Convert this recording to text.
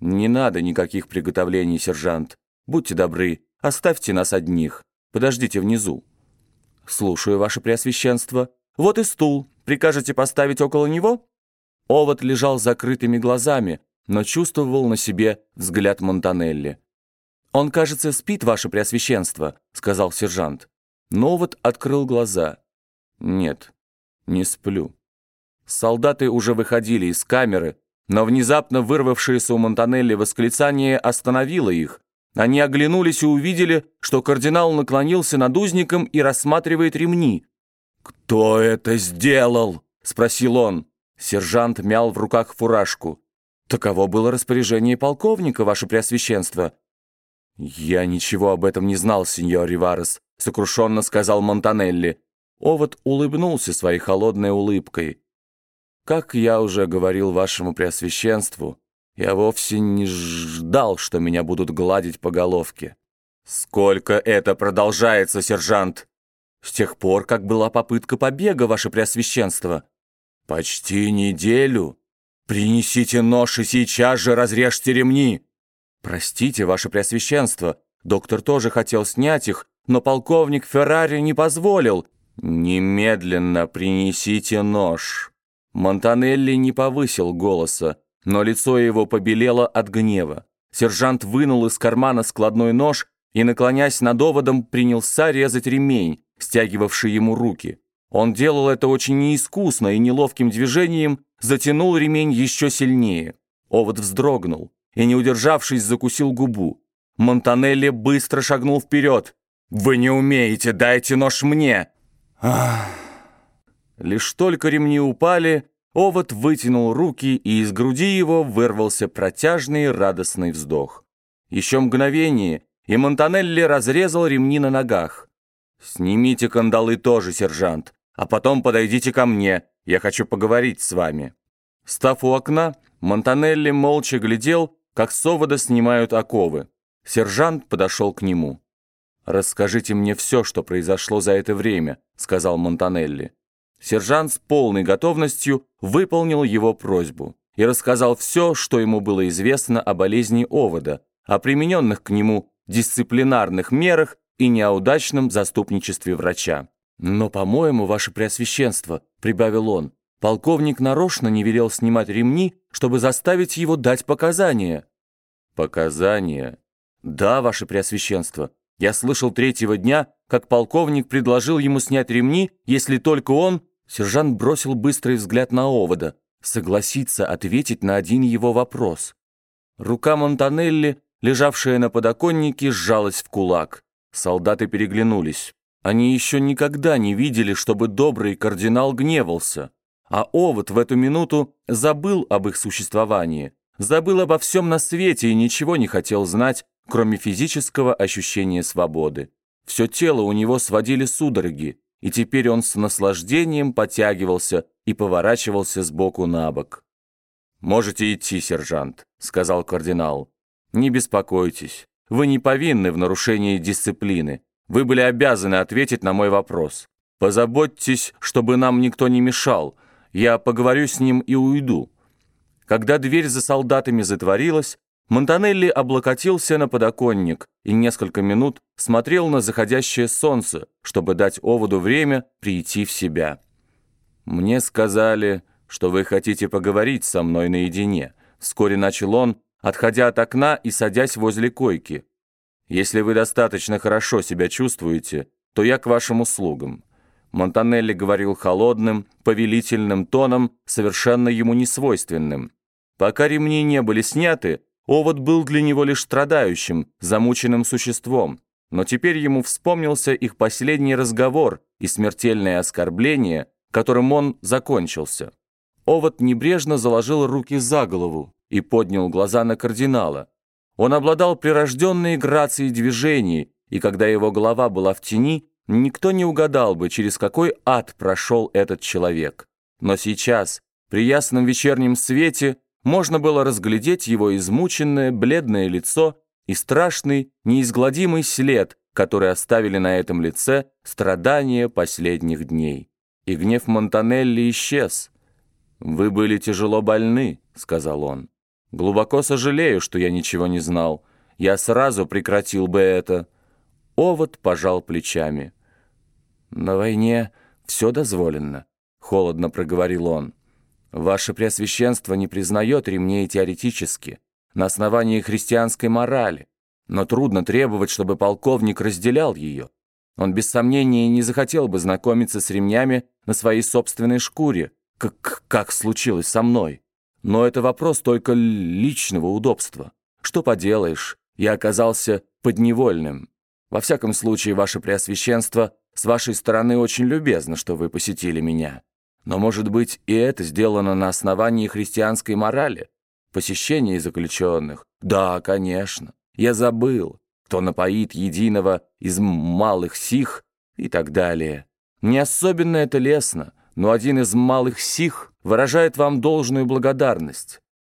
«Не надо никаких приготовлений, сержант. Будьте добры, оставьте нас одних. Подождите внизу». «Слушаю, ваше преосвященство. Вот и стул. Прикажете поставить около него?» Овод лежал закрытыми глазами, но чувствовал на себе взгляд Монтанелли. «Он, кажется, спит, ваше преосвященство», — сказал сержант. Но Овод открыл глаза. «Нет, не сплю». Солдаты уже выходили из камеры, но внезапно вырвавшееся у Монтанелли восклицание остановило их. Они оглянулись и увидели, что кардинал наклонился над узником и рассматривает ремни. «Кто это сделал?» — спросил он. Сержант мял в руках фуражку. «Таково было распоряжение полковника, ваше преосвященство». «Я ничего об этом не знал, сеньор Риварес», — сокрушенно сказал Монтанелли. Овод улыбнулся своей холодной улыбкой. Как я уже говорил вашему преосвященству, я вовсе не ждал, что меня будут гладить по головке. Сколько это продолжается, сержант? С тех пор, как была попытка побега, ваше преосвященство. Почти неделю. Принесите нож и сейчас же разрежьте ремни. Простите, ваше преосвященство, доктор тоже хотел снять их, но полковник Феррари не позволил. Немедленно принесите нож. Монтанелли не повысил голоса, но лицо его побелело от гнева. Сержант вынул из кармана складной нож и, наклонясь над оводом, принялся резать ремень, стягивавший ему руки. Он делал это очень неискусно и неловким движением затянул ремень еще сильнее. Овод вздрогнул и, не удержавшись, закусил губу. Монтанелли быстро шагнул вперед. «Вы не умеете, дайте нож мне!» Ах. Лишь только ремни упали, овод вытянул руки, и из груди его вырвался протяжный радостный вздох. Еще мгновение, и Монтанелли разрезал ремни на ногах. «Снимите кандалы тоже, сержант, а потом подойдите ко мне, я хочу поговорить с вами». Став у окна, Монтанелли молча глядел, как с овода снимают оковы. Сержант подошел к нему. «Расскажите мне все, что произошло за это время», — сказал Монтанелли. Сержант с полной готовностью выполнил его просьбу и рассказал все, что ему было известно о болезни овода, о примененных к нему дисциплинарных мерах и неудачном заступничестве врача. «Но, по-моему, ваше преосвященство», — прибавил он, «полковник нарочно не велел снимать ремни, чтобы заставить его дать показания». «Показания?» «Да, ваше преосвященство. Я слышал третьего дня, как полковник предложил ему снять ремни, если только он Сержант бросил быстрый взгляд на овода, согласиться ответить на один его вопрос. Рука Монтанелли, лежавшая на подоконнике, сжалась в кулак. Солдаты переглянулись. Они еще никогда не видели, чтобы добрый кардинал гневался. А овод в эту минуту забыл об их существовании, забыл обо всем на свете и ничего не хотел знать, кроме физического ощущения свободы. Все тело у него сводили судороги, и теперь он с наслаждением потягивался и поворачивался с боку на бок. «Можете идти, сержант», — сказал кардинал. «Не беспокойтесь, вы не повинны в нарушении дисциплины. Вы были обязаны ответить на мой вопрос. Позаботьтесь, чтобы нам никто не мешал. Я поговорю с ним и уйду». Когда дверь за солдатами затворилась, Монтанелли облокотился на подоконник и несколько минут смотрел на заходящее солнце, чтобы дать оводу время прийти в себя. «Мне сказали, что вы хотите поговорить со мной наедине», вскоре начал он, отходя от окна и садясь возле койки. «Если вы достаточно хорошо себя чувствуете, то я к вашим услугам». Монтанелли говорил холодным, повелительным тоном, совершенно ему несвойственным. Пока ремни не были сняты, Овод был для него лишь страдающим, замученным существом, но теперь ему вспомнился их последний разговор и смертельное оскорбление, которым он закончился. Овод небрежно заложил руки за голову и поднял глаза на кардинала. Он обладал прирожденной грацией движений, и когда его голова была в тени, никто не угадал бы, через какой ад прошел этот человек. Но сейчас, при ясном вечернем свете, можно было разглядеть его измученное, бледное лицо и страшный, неизгладимый след, который оставили на этом лице страдания последних дней. И гнев Монтанелли исчез. «Вы были тяжело больны», — сказал он. Глубоко сожалею, что я ничего не знал. Я сразу прекратил бы это». Овод пожал плечами. «На войне все дозволено», — холодно проговорил он. «Ваше Преосвященство не признает ремней теоретически, на основании христианской морали, но трудно требовать, чтобы полковник разделял ее. Он без сомнения не захотел бы знакомиться с ремнями на своей собственной шкуре, как, как случилось со мной. Но это вопрос только личного удобства. Что поделаешь, я оказался подневольным. Во всяком случае, ваше Преосвященство, с вашей стороны очень любезно, что вы посетили меня. Но, может быть, и это сделано на основании христианской морали? Посещение заключенных? Да, конечно. Я забыл, кто напоит единого из малых сих и так далее. Не особенно это лестно, но один из малых сих выражает вам должную благодарность.